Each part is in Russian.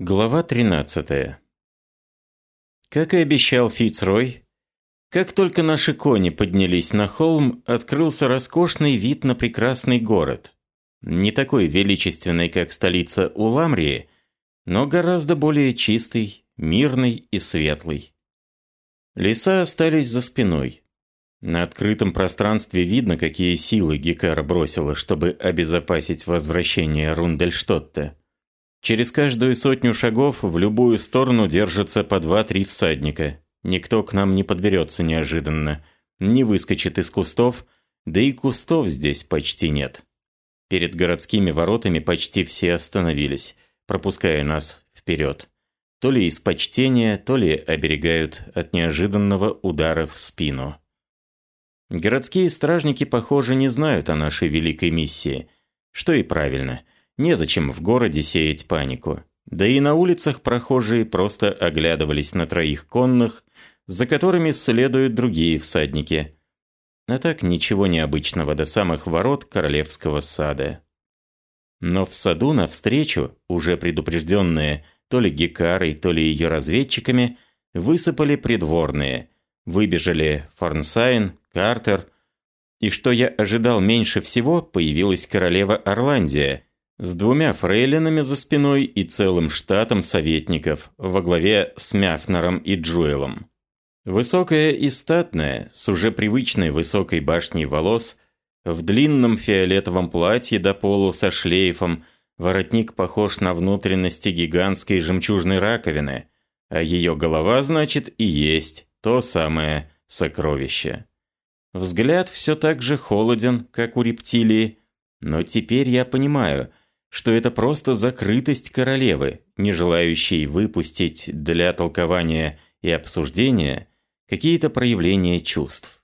Глава 13. Как и обещал Фицрой, как только наши кони поднялись на холм, открылся роскошный вид на прекрасный город. Не такой величественный, как столица Уламрии, но гораздо более чистый, мирный и светлый. Леса остались за спиной. На открытом пространстве видно, какие силы Гекара бросила, чтобы обезопасить возвращение Рундельштотта. Через каждую сотню шагов в любую сторону держится по два-три всадника. Никто к нам не подберется неожиданно, не выскочит из кустов, да и кустов здесь почти нет. Перед городскими воротами почти все остановились, пропуская нас вперед. То ли из почтения, то ли оберегают от неожиданного удара в спину. Городские стражники, похоже, не знают о нашей великой миссии, что и правильно – Незачем в городе сеять панику. Да и на улицах прохожие просто оглядывались на троих конных, за которыми следуют другие всадники. А так ничего необычного до самых ворот королевского сада. Но в саду навстречу, уже предупрежденные то ли Гекарой, то ли ее разведчиками, высыпали придворные. Выбежали Форнсайн, Картер. И что я ожидал меньше всего, появилась королева Орландия – с двумя фрейлинами за спиной и целым штатом советников во главе с Мяфнером и Джуэлом. Высокая и статная, с уже привычной высокой башней волос, в длинном фиолетовом платье до полу со шлейфом, воротник похож на внутренности гигантской жемчужной раковины, а ее голова, значит, и есть то самое сокровище. Взгляд все так же холоден, как у рептилии, но теперь я понимаю – что это просто закрытость королевы, не желающей выпустить для толкования и обсуждения какие-то проявления чувств.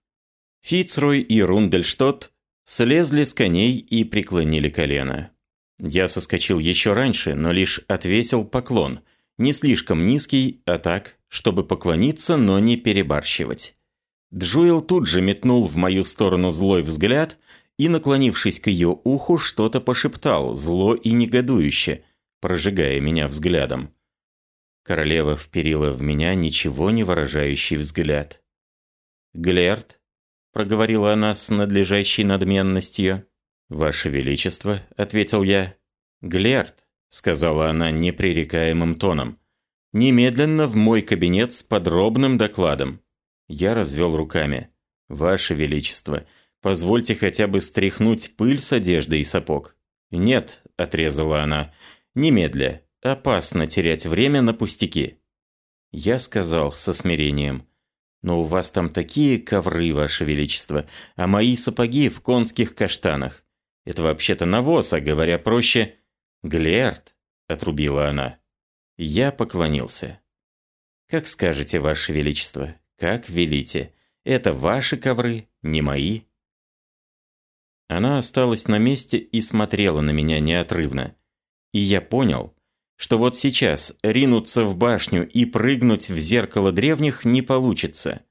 Фицрой и Рундельштот слезли с коней и преклонили колено. Я соскочил еще раньше, но лишь отвесил поклон, не слишком низкий, а так, чтобы поклониться, но не перебарщивать. Джуэл тут же метнул в мою сторону злой взгляд и, наклонившись к ее уху, что-то пошептал, зло и негодующе, прожигая меня взглядом. Королева вперила в меня ничего не выражающий взгляд. «Глерт», — проговорила она с надлежащей надменностью. «Ваше Величество», — ответил я. «Глерт», — сказала она непререкаемым тоном, — «немедленно в мой кабинет с подробным докладом». Я развел руками. «Ваше Величество», — Позвольте хотя бы стряхнуть пыль с одежды и сапог». «Нет», – отрезала она, – «немедля. Опасно терять время на пустяки». Я сказал со смирением, «Но у вас там такие ковры, ваше величество, а мои сапоги в конских каштанах. Это вообще-то навоз, а говоря проще, глерт», – отрубила она. Я поклонился. «Как скажете, ваше величество, как велите. Это ваши ковры, не мои». Она осталась на месте и смотрела на меня неотрывно. И я понял, что вот сейчас ринуться в башню и прыгнуть в зеркало древних не получится.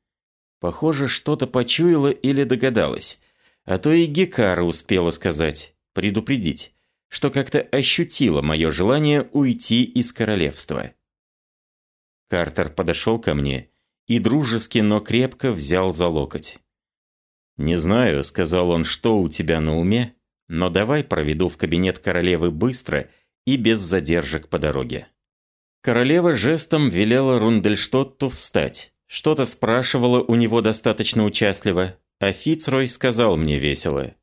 Похоже, что-то почуяла или догадалась. А то и Гекара успела сказать, предупредить, что как-то ощутила мое желание уйти из королевства. Картер подошел ко мне и дружески, но крепко взял за локоть. «Не знаю», — сказал он, — «что у тебя на уме, но давай проведу в кабинет королевы быстро и без задержек по дороге». Королева жестом велела Рундельштотту встать. Что-то спрашивала у него достаточно участливо, а Фицрой сказал мне весело.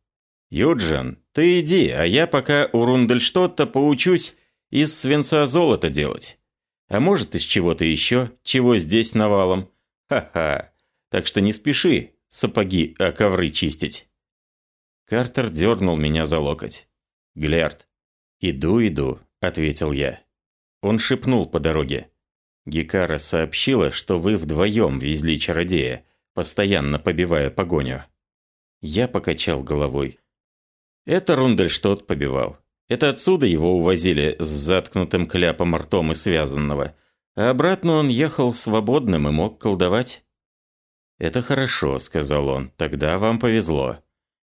«Юджин, ты иди, а я пока у Рундельштотта поучусь из свинца золото делать. А может, из чего-то еще, чего здесь навалом. Ха-ха. Так что не спеши, сапоги, а ковры чистить. Картер дернул меня за локоть. «Глярд». «Иду, иду», — ответил я. Он шепнул по дороге. Гекара сообщила, что вы вдвоем везли чародея, постоянно побивая погоню. Я покачал головой. Это Рундельштот побивал. Это отсюда его увозили с заткнутым кляпом ртом и связанного. А обратно он ехал свободным и мог колдовать. «Это хорошо», — сказал он, — «тогда вам повезло».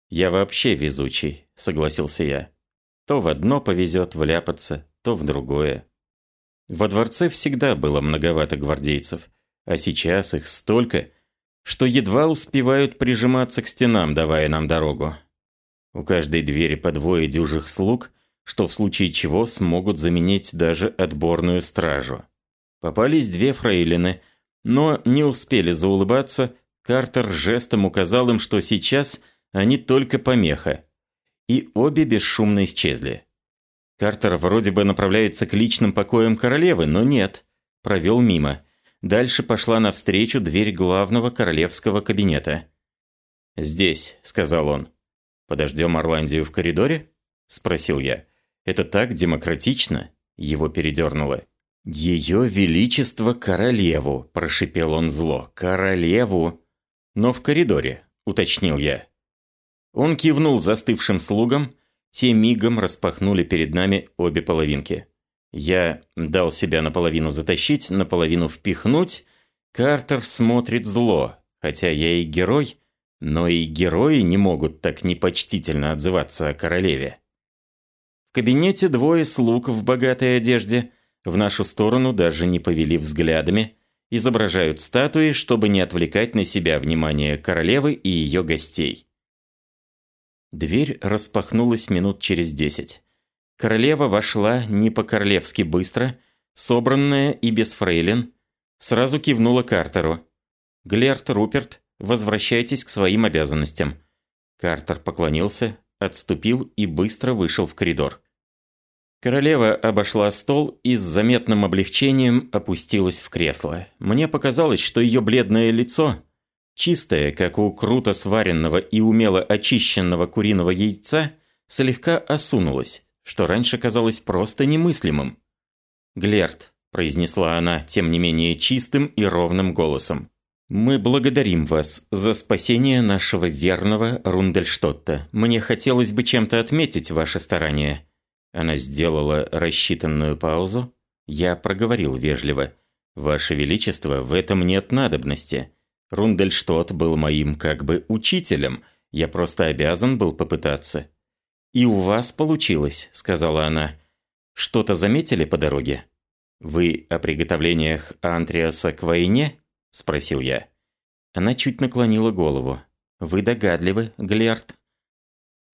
«Я вообще везучий», — согласился я. «То в одно повезет вляпаться, то в другое». Во дворце всегда было многовато гвардейцев, а сейчас их столько, что едва успевают прижиматься к стенам, давая нам дорогу. У каждой двери по двое дюжих слуг, что в случае чего смогут заменить даже отборную стражу. Попались две фрейлины, но не успели заулыбаться, Картер жестом указал им, что сейчас они только помеха. И обе бесшумно исчезли. Картер вроде бы направляется к личным покоям королевы, но нет. Провел мимо. Дальше пошла навстречу дверь главного королевского кабинета. «Здесь», — сказал он. «Подождем Орландию в коридоре?» — спросил я. «Это так демократично?» — его передернуло. «Ее Величество Королеву», – прошипел он зло. «Королеву!» «Но в коридоре», – уточнил я. Он кивнул застывшим слугам, те мигом распахнули перед нами обе половинки. Я дал себя наполовину затащить, наполовину впихнуть. Картер смотрит зло, хотя я и герой, но и герои не могут так непочтительно отзываться о королеве. В кабинете двое слуг в богатой одежде – в нашу сторону даже не повели взглядами, изображают статуи, чтобы не отвлекать на себя внимание королевы и ее гостей. Дверь распахнулась минут через десять. Королева вошла не по-королевски быстро, собранная и без фрейлин, сразу кивнула Картеру. «Глерт, Руперт, возвращайтесь к своим обязанностям». Картер поклонился, отступил и быстро вышел в коридор. Королева обошла стол и с заметным облегчением опустилась в кресло. Мне показалось, что ее бледное лицо, чистое, как у круто сваренного и умело очищенного куриного яйца, слегка осунулось, что раньше казалось просто немыслимым. «Глерт», – произнесла она, тем не менее чистым и ровным голосом, – «мы благодарим вас за спасение нашего верного Рундельштотта. Мне хотелось бы чем-то отметить ваше старание». Она сделала рассчитанную паузу. Я проговорил вежливо. «Ваше Величество, в этом нет надобности. Рундельштот был моим как бы учителем. Я просто обязан был попытаться». «И у вас получилось», — сказала она. «Что-то заметили по дороге?» «Вы о приготовлениях Антриаса к войне?» – спросил я. Она чуть наклонила голову. «Вы догадливы, Глерт?»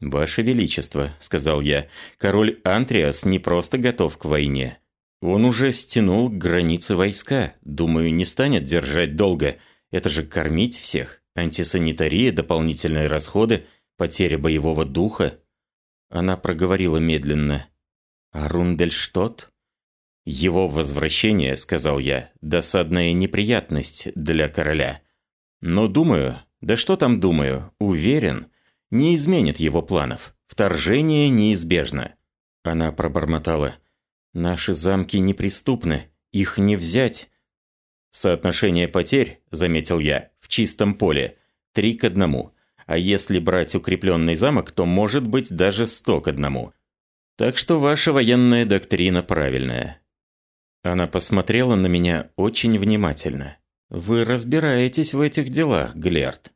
«Ваше Величество», – сказал я, – «король Антриас не просто готов к войне. Он уже стянул к границе войска. Думаю, не станет держать долго. Это же кормить всех. Антисанитария, дополнительные расходы, потеря боевого духа». Она проговорила медленно. «А Рундельштот?» «Его возвращение, — сказал я, — досадная неприятность для короля. Но думаю, да что там думаю, уверен, не изменит его планов. Вторжение неизбежно. Она пробормотала. Наши замки неприступны. Их не взять. Соотношение потерь, заметил я, в чистом поле. Три к одному. А если брать укрепленный замок, то может быть даже сто к одному. Так что ваша военная доктрина правильная. Она посмотрела на меня очень внимательно. «Вы разбираетесь в этих делах, Глерт.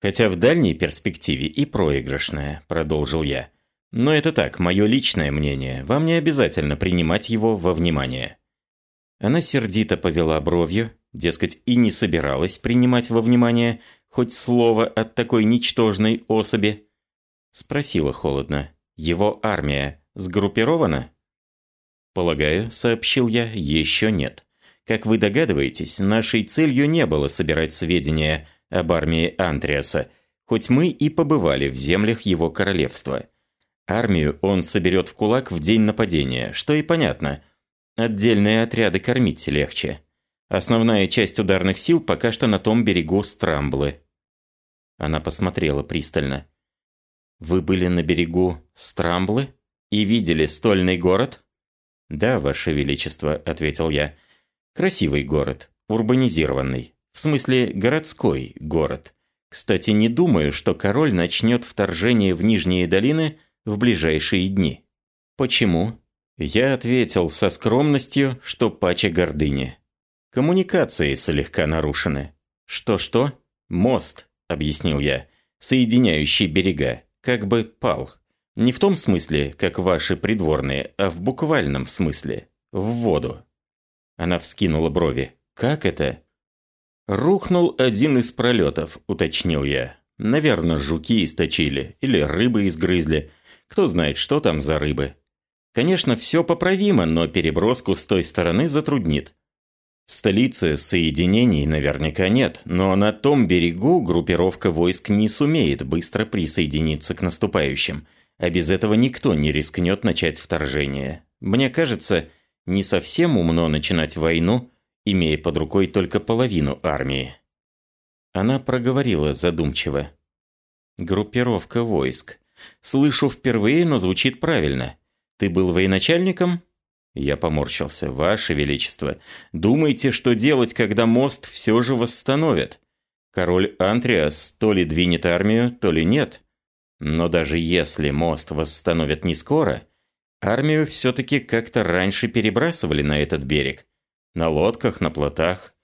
Хотя в дальней перспективе и проигрышная, продолжил я. Но это так, мое личное мнение, вам не обязательно принимать его во внимание. Она сердито повела бровью, дескать, и не собиралась принимать во внимание хоть слово от такой ничтожной особи. Спросила холодно, его армия сгруппирована? Полагаю, сообщил я, еще нет. Как вы догадываетесь, нашей целью не было собирать сведения об армии Антриаса, хоть мы и побывали в землях его королевства. Армию он соберет в кулак в день нападения, что и понятно. Отдельные отряды кормить легче. Основная часть ударных сил пока что на том берегу Страмблы. Она посмотрела пристально. «Вы были на берегу Страмблы и видели стольный город?» «Да, Ваше Величество», — ответил я. «Красивый город, урбанизированный. В смысле, городской город. Кстати, не думаю, что король начнет вторжение в Нижние долины в ближайшие дни. Почему? Я ответил со скромностью, что паче гордыни. Коммуникации слегка нарушены. Что-что? Мост, объяснил я, соединяющий берега, как бы пал. Не в том смысле, как ваши придворные, а в буквальном смысле. В воду. Она вскинула брови. «Как это?» «Рухнул один из пролетов», – уточнил я. «Наверное, жуки источили или рыбы изгрызли. Кто знает, что там за рыбы. Конечно, все поправимо, но переброску с той стороны затруднит. В столице соединений наверняка нет, но на том берегу группировка войск не сумеет быстро присоединиться к наступающим, а без этого никто не рискнет начать вторжение. Мне кажется, не совсем умно начинать войну, имея под рукой только половину армии. Она проговорила задумчиво. «Группировка войск. Слышу впервые, но звучит правильно. Ты был военачальником?» Я поморщился. «Ваше Величество, думаете, что делать, когда мост все же восстановят? Король Антриас то ли двинет армию, то ли нет. Но даже если мост восстановят не скоро, армию все-таки как-то раньше перебрасывали на этот берег. На лодках, на плотах.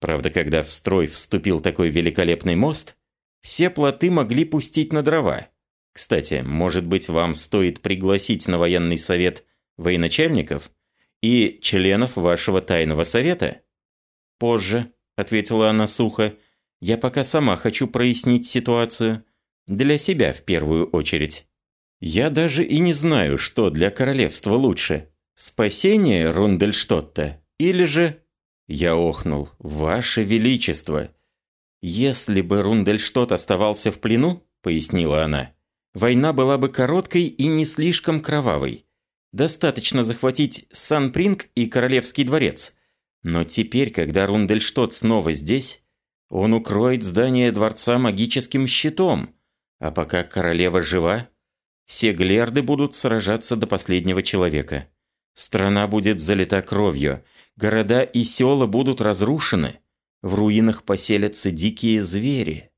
Правда, когда в строй вступил такой великолепный мост, все плоты могли пустить на дрова. Кстати, может быть, вам стоит пригласить на военный совет военачальников и членов вашего тайного совета? Позже, ответила она сухо. Я пока сама хочу прояснить ситуацию. Для себя в первую очередь. Я даже и не знаю, что для королевства лучше. Спасение Рундельштотта или же... Я охнул. «Ваше Величество!» «Если бы Рундельштот оставался в плену, — пояснила она, — война была бы короткой и не слишком кровавой. Достаточно захватить Сан-Принг и Королевский дворец. Но теперь, когда Рундельштот снова здесь, он укроет здание дворца магическим щитом. А пока королева жива, все глерды будут сражаться до последнего человека. Страна будет залита кровью, города и села будут разрушены, в руинах поселятся дикие звери.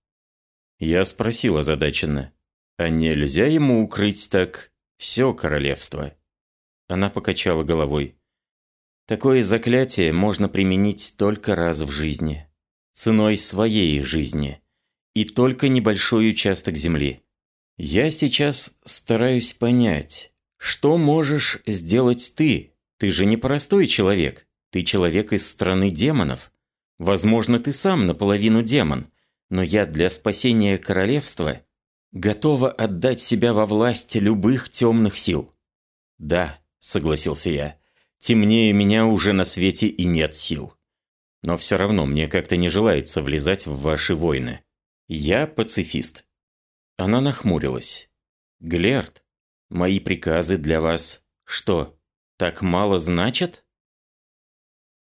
Я спросил озадаченно, а нельзя ему укрыть так все королевство? Она покачала головой. Такое заклятие можно применить только раз в жизни. Ценой своей жизни. И только небольшой участок земли. Я сейчас стараюсь понять, что можешь сделать ты? Ты же не простой человек. Ты человек из страны демонов. Возможно, ты сам наполовину демон. Но я для спасения королевства готова отдать себя во власть любых темных сил. Да, согласился я. Темнее меня уже на свете и нет сил. Но все равно мне как-то не желается влезать в ваши войны. Я пацифист. Она нахмурилась. Глерт, мои приказы для вас что, так мало значат?